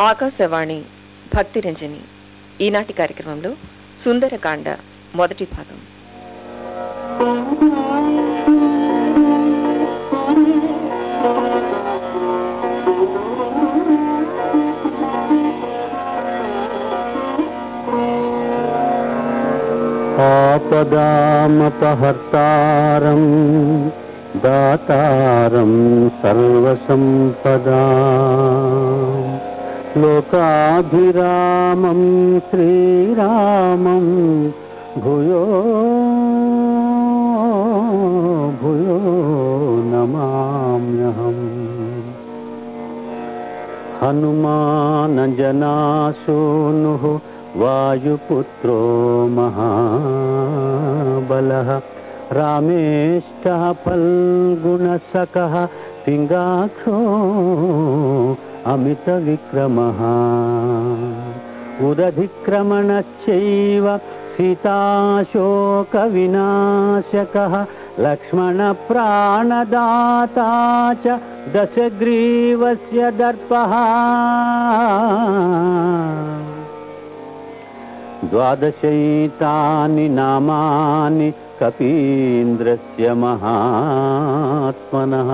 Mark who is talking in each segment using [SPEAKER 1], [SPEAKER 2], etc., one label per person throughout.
[SPEAKER 1] ఆకాశవాణి భక్తి రంజని. ఈనాటి కార్యక్రమంలో సుందరకాండ మొదటి భాగం.
[SPEAKER 2] ఆపదామపహర్తారం దాతారం సర్వసంపదా. श्लोकाभिरामं श्रीरामं भूयो भूयो नमाम्यहम्। हनुमानजनासूनुः वायुपुत्रो महाबलः रामेष्टः फल्गुणसकः पिङ्गाक्षो अमितविक्रमः। उदधिक्रमणश्चैव सीताशोकविनाशकः लक्ष्मणप्राणदाता च दशग्रीवस्य दर्पः। द्वादशैतानि नामानि कपीन्द्रस्य महात्मनः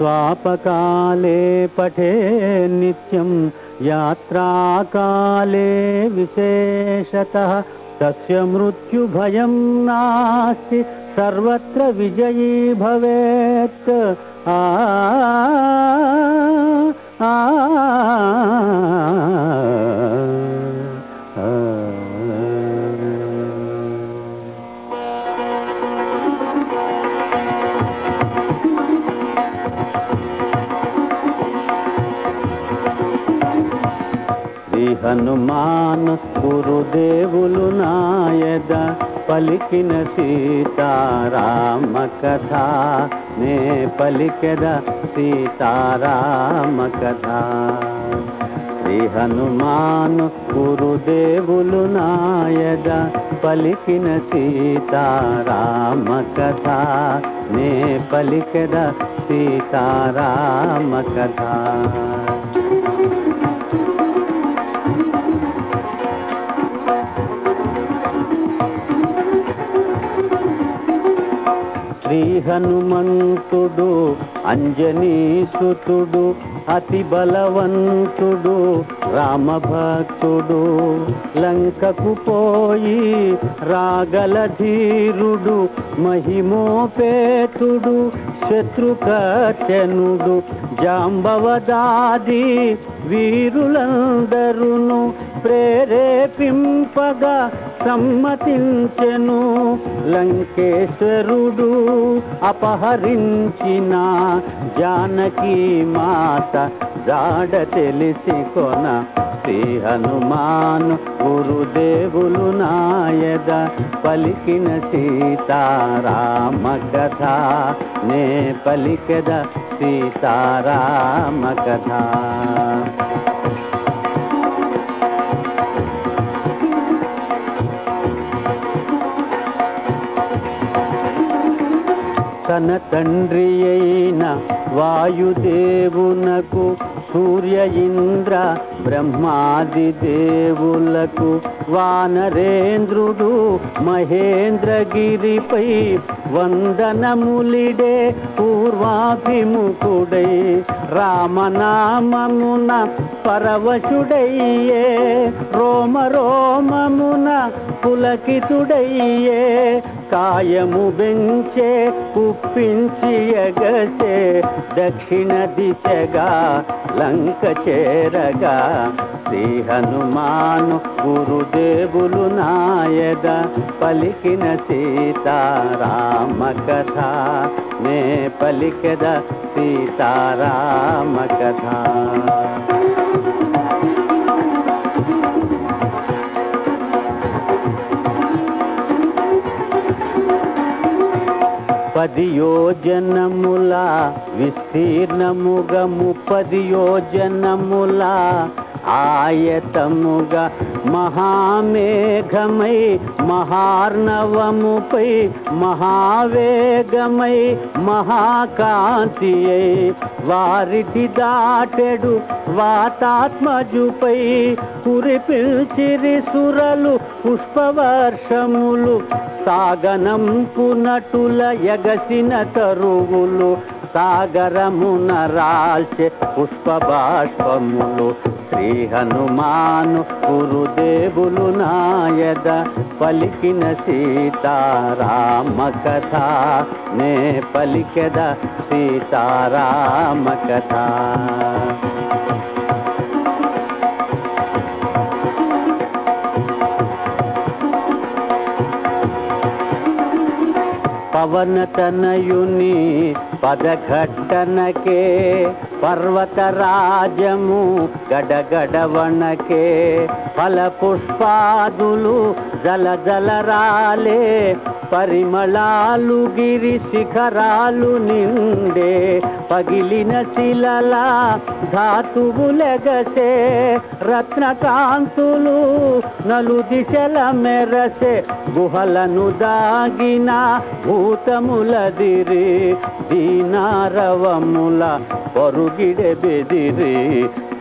[SPEAKER 2] स्वापकाले पठे नित्यं यात्राकाले विशेषतः तस्य मृत्युभयं नास्ति सर्वत्र विजयी भवेत्। आ आ హనుమాన్ గురుదేవులు నాయద పలికిన సీతారామ కథ నే పలికెద సీతారామ కథ శ్రీ హనుమాన్ గురుదేవులు నాయద పలికిన సీతారామ కథ నే పలికెద సీతారామ కథ శ్రీ హనుమంతుడు అంజనీసుతుడు అతి బలవంతుడు రామభక్తుడు. లంకకు పోయి రాగల ధీరుడు మహిమోపేతుడు శత్రుకచనుడు జాంబవదాది వీరులందరును ప్రేరేపింపగా సమ్మతించెను. లంకేశ్వరుడు అపహరించిన జానకి మాత జాడ తెలిసి కొన శ్రీ హనుమాను గురుదేవులు నాయద పలికిన సీతారామ కథ నే పలికద సీతారామ కథ తన తండ్రి అయిన వాయుదేవునకు సూర్య ఇంద్ర బ్రహ్మాది దేవులకు వానరేంద్రుడు మహేంద్రగిరిపై వందనములిడే పూర్వాభిముఖుడై రామనామమున పరవశుడయ్యే రోమ రోమమున పులకితుడయ్యే కాయము బెంచే కుప్పించి ఎగసే దక్షిణ దిశగా లంక చేరగా. శ్రీ హనుమాను గురుదేవులు నాయద పలికిన సీతారామ కథ నే పలికద సీతారామ కథ పది యోజనముల విస్తీర్ణముగ ముప్పది యోజనముల ఆయతముగా మహామేఘమై మహార్ణవముపై మహావేగమై మహాకాంతి వారిటి దాటెడు వాతాత్మజుపై కురిపిల్చిరి సురలు పుష్పవర్షములు సాగనంపునటుల ఎగసిన తరువులు సాగరమున రాల్చే పుష్పబాష్పములు. శ్రీ హనుమాను గురుదేవులు నాయద పలికిన సీతారామ కథ. నే పలికెద సీతారామ కథ. పవనతనయుని పదఘట్టనకే పర్వతరాజము గడగడవనకే ఫల పుష్పాదులు జల జల రాలే పరిమళాలు గిరి శిఖరాలు నిండే పగిలిన శిలల ధాతువులెగసే రత్నకాంతులు నలు దిశల మెరసే గుహలను దాగిన భూతములదిరి దీనారవముల పొరుగిడె బెదిరి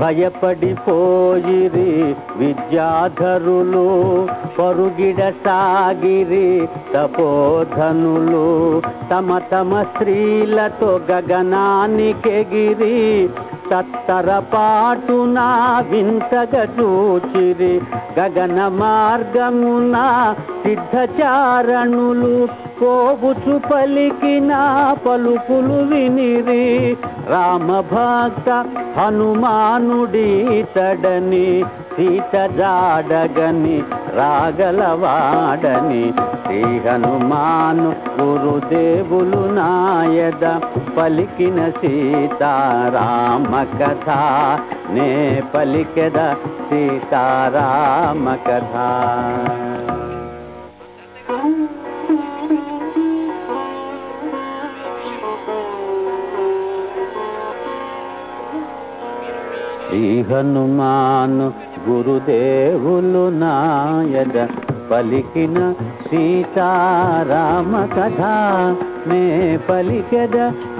[SPEAKER 2] భయపడిపోయిరి విద్యాధరులు పరుగిడ సాగిరి తపోధనులు తమ తమ స్త్రీలతో గగనానికెగిరి తత్తర పాటున వింతగా చూచిరి. గగన మార్గమున సిద్ధచారణులు కోబుచు పలికిన పలుకులు వినిరి. రామభక్త హనుమానుడి తడని సీత జాడగని రాగలవాడని. శ్రీ హనుమాను గురుదేవులు నాయద పలికిన సీతారామ కథ నే పలికెద సీతారామ కథ శ్రీ హనుమాను గురుదేవులు నాయన పలికిన సీతారామ కథ నే పలికద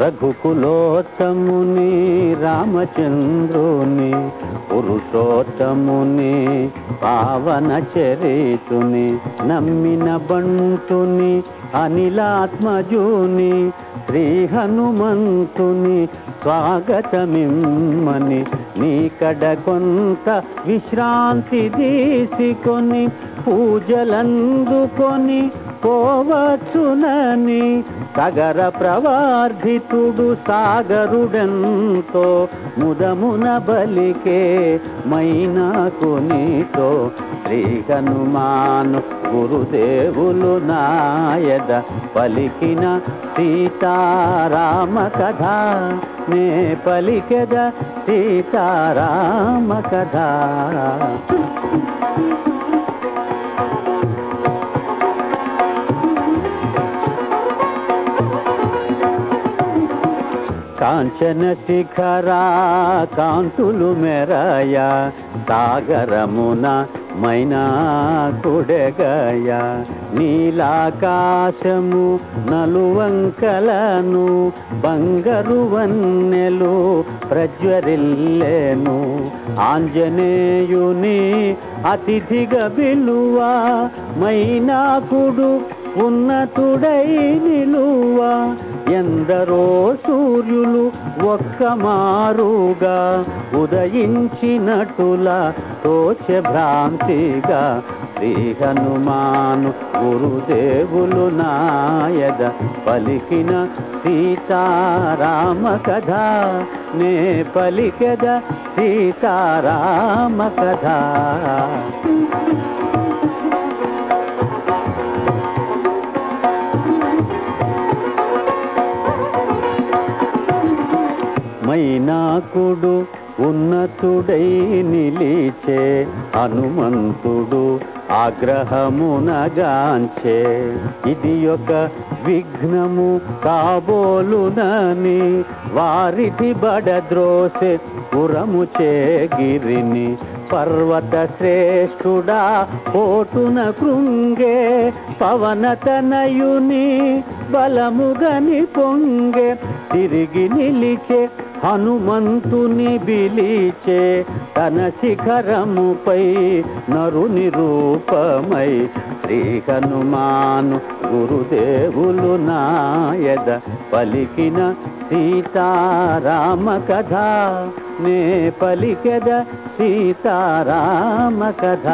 [SPEAKER 2] రఘుకులోత్తముని రామచంద్రుని పురుషోత్తముని పావన చరితుని నమ్మిన బంటుని అనిలాత్మజుని శ్రీ హనుమంతుని స్వాగతమిమ్మని నీ కడ కొంత విశ్రాంతి తీసుకొని పూజలందుకొని పోవచ్చునని సగర ప్రవార్ధితుడు సాగరుడంతో ముదమున బలికే మైనాకు నీతో శ్రీ హనుమాను గురుదేవులు నాయద పలికిన సీతారామ కథ. నే పలికెద సీతారామ కథ. కాంచన శిఖరా కాంతులు మెరయ సాగరమున మైనా కుడగయ. నీలాకాశము నలువంకలను బంగరు వన్నెలు ప్రజ్వరిల్లేను. ఆంజనేయుని అతిథిగా బిలువ మైనాకుడు ఉన్నతుడై నిలువా. ఎందరో సూర్యులు ఒక్క మారుగా ఉదయించినటుల తోచె భ్రాంతిగా శ్రీ హనుమాను గురుదేవులు నాయద పలికిన సీతారామ కథ. నే పలికెద సీతారామ కథ. నాకుడు ఉన్నతుడై నిలిచే హనుమంతుడు ఆగ్రహమునగాంచే. ఇది ఒక విఘ్నము కాబోలునని వారిటి బడద్రోసె పురము చేగిరిని. పర్వత శ్రేష్ఠుడా పోటున కృంగే పవనతనయుని బలముగని పొంగే. తిరిగి నిలిచే హనుమంతుని బిలిచే తన శిఖరముపై నరుని రూపమై శ్రీ హనుమాను గురుదేవులు నాయద పలికిన సీతారామ కథ. నే పలికెద సీతారామ కథ.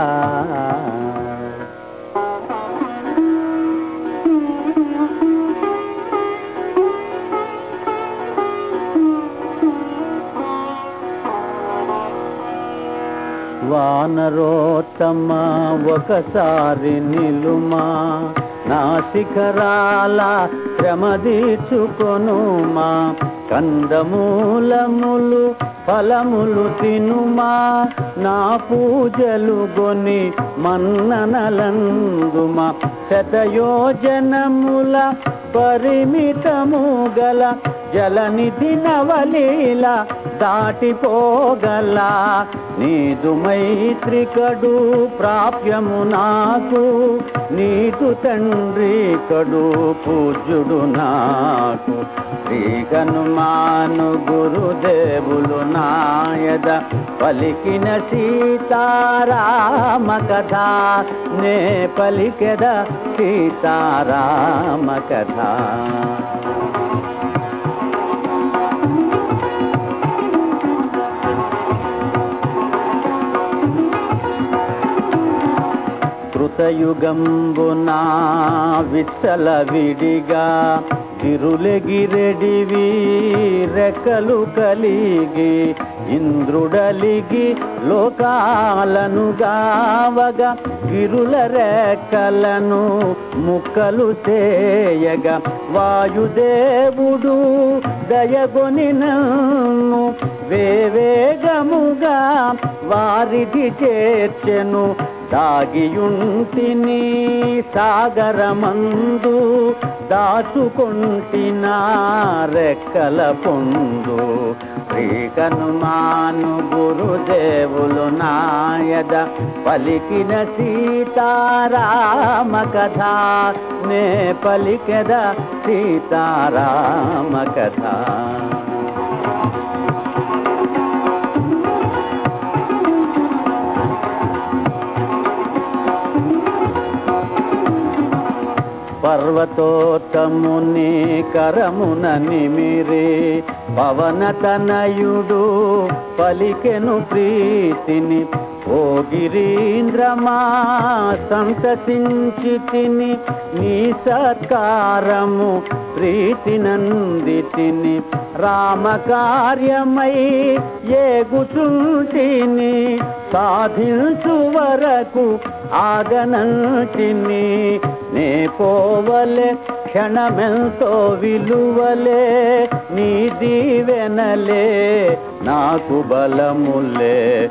[SPEAKER 2] వానరోత్తమ ఒకసారి నిలుమా నా శిఖరాల శ్రమదీచుకొనుమా కందమూలములు ఫలములు తినుమా నా పూజలు గొని మన్ననలందుమా శతయోజనముల పరిమితము గల జలనిధి నవలీల దాటిపోగల. నీదు మైత్రికడు ప్రాప్యము నాకు నీదు తండ్రి కడు పూజ్యుడు నాకు. శ్రీ హనుమాను గురుదేవులు నాయద పలికిన సీతారామ కథ నే పలికెద సీతారామ కథ సయుగంబునా విచ్చల విడిగా గిరులెగిరెడివి రెక్కలు కలిగి ఇంద్రుడలిగి లోకాలను గావగా గిరుల రెక్కలను ముక్కలు చేయగా వాయుదేవుడు దయగొని నన్ను వేవేగముగా వారిది చేర్చెను దాగియుంటిని సాగరమందు దాచుకొంటిన రెక్కల పొందు. శ్రీకనుమాను గురుదేవులు నాయద పలికిన సీతారామ కథ నే పలికెద సీతారామ కథ పర్వతోత్తముని కరమున పవన తనయుడు పలికెను ప్రీతిని. ఓ గిరీంద్రమా సంతసించి తిని నీ సత్కారము ప్రీతి నంది తిని. రామకార్యమై ఏగుచుంటిని సాధించు వరకు ఆగనంటిని. నే పోవలే క్షణమెంతో విలువలే నీ దీవెనలే నాకు బలములే.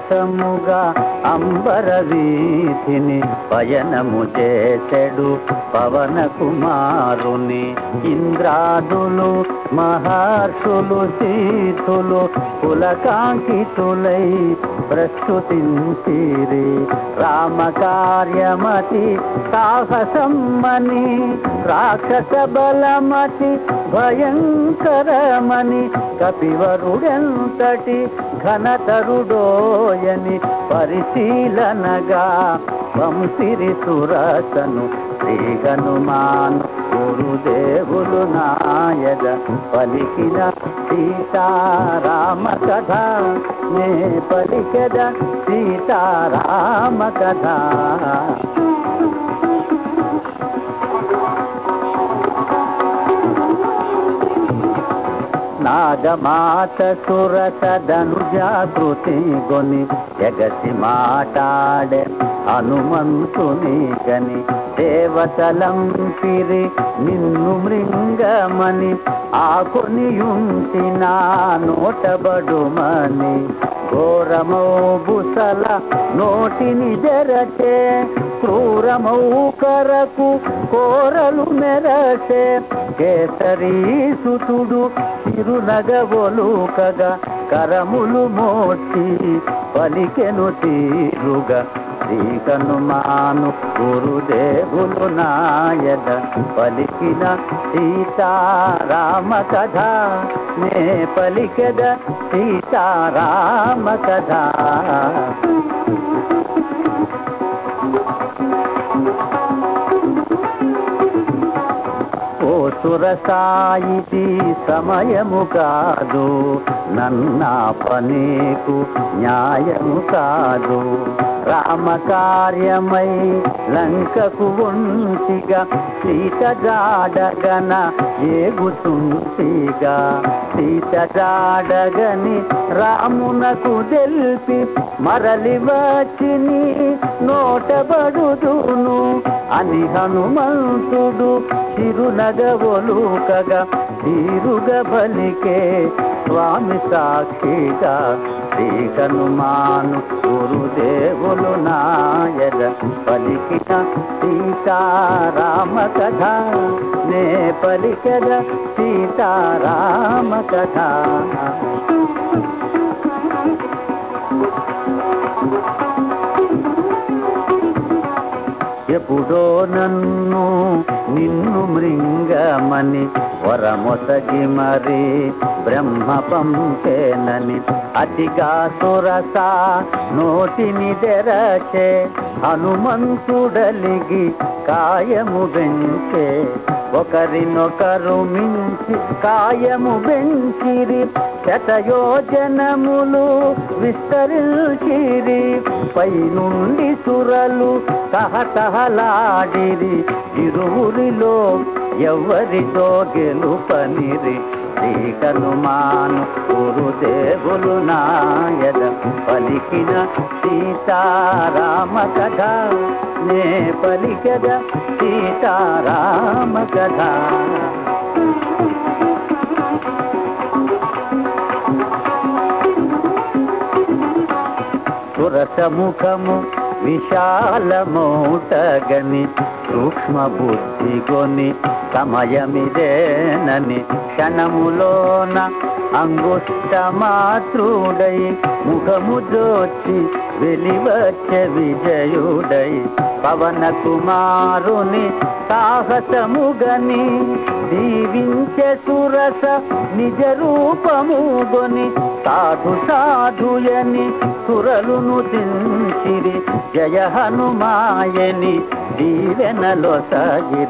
[SPEAKER 2] అనాయాసముగా అంబర వీధిని పయనము చేసెడు పవన కుమారుని. ఇంద్రాదులు మహర్షులు సీతులు కులకాంకితులై ప్రస్తుతించిరి. రామ కార్యమతి సాహసమ్మని రాక్షస బలమతి భయంకరమని కపివరుడంతటి ఘనతరుడోయని పరిశీలనగా వంశిరి సురసను శ్రీ హనుమాన్ గురుదేవులు నాయద పలికిన సీతారామ కథ నే పలికద సీతారామ కథ నాగమాత సురత ధనుజాకృతి గొని ఎగసి మాటాడే హనుమంతుని గని దేవతలం పిరి నిన్ను మృంగమని ఆకునియుంచిన నోటబడుమని ఘోరమౌ బుసల నోటిని జరచే క్రూరమౌ కరకు కోరలు మెరచే కేసరీ సుతుడు తిరునగవొలుకగా కరములు మోచి పలికెను తీరుగా. శ్రీకను మాను గురుదేవులు నాయన పలికిన సీతారామ కథ నే పలికెద సీతారామ కథ. సురసాయిది సమయము కాదు నన్నా పనీకు న్యాయము కాదు. రామ కార్యమై లంకకు ఉంచిగా సీత జాడగన ఏగుతుంటిగా సీత జాడగని రామునకు తెలిపి మరలి వచ్చిని నోటబడుదును. అని హనుమంతుడు చిరునగవొలుకగా తీరుగ బలికే స్వామి సాక్షిగా శ్రీ హనుమాను గురుదేవులు నాయన పలికిన సీతారామ కథ. నే పలికద సీతారామ కథ. ఎప్పుడో నన్ను నిన్ను మృంగమని వరమొసగి మరి బ్రహ్మ పంపేనని అతిగా సురస నోటిని తెరచే హనుమంతుడలిగి కాయము బెంచే ఒకరినొకరు మించి కాయము పెంచిరి శతయోజనములు విస్తరించిరి. పైనుండి సురలు తహతహలాడిరి ఇరువురిలో ఎవరితో గెలుపనిరి? శ్రీ హనుమాను గురుదేవులు నాయద పలికిన సీతారామ కథ నే పలికద సీతారామ కథ సురసముఖము విశాలమౌటగని సూక్ష్మబుద్ధి బుద్ధి సమయమిదేనని క్షణములోన అంగుష్ట మాతృడై ముఖము దోచి వెలివచ్చే విజయుడై పవన కుమారుని సాహసముగని దీవించే సురస నిజ రూపముగొని సాధు సాధుయని సురలును దించిరి జయ హనుమాయని దీవెనలో సగిరి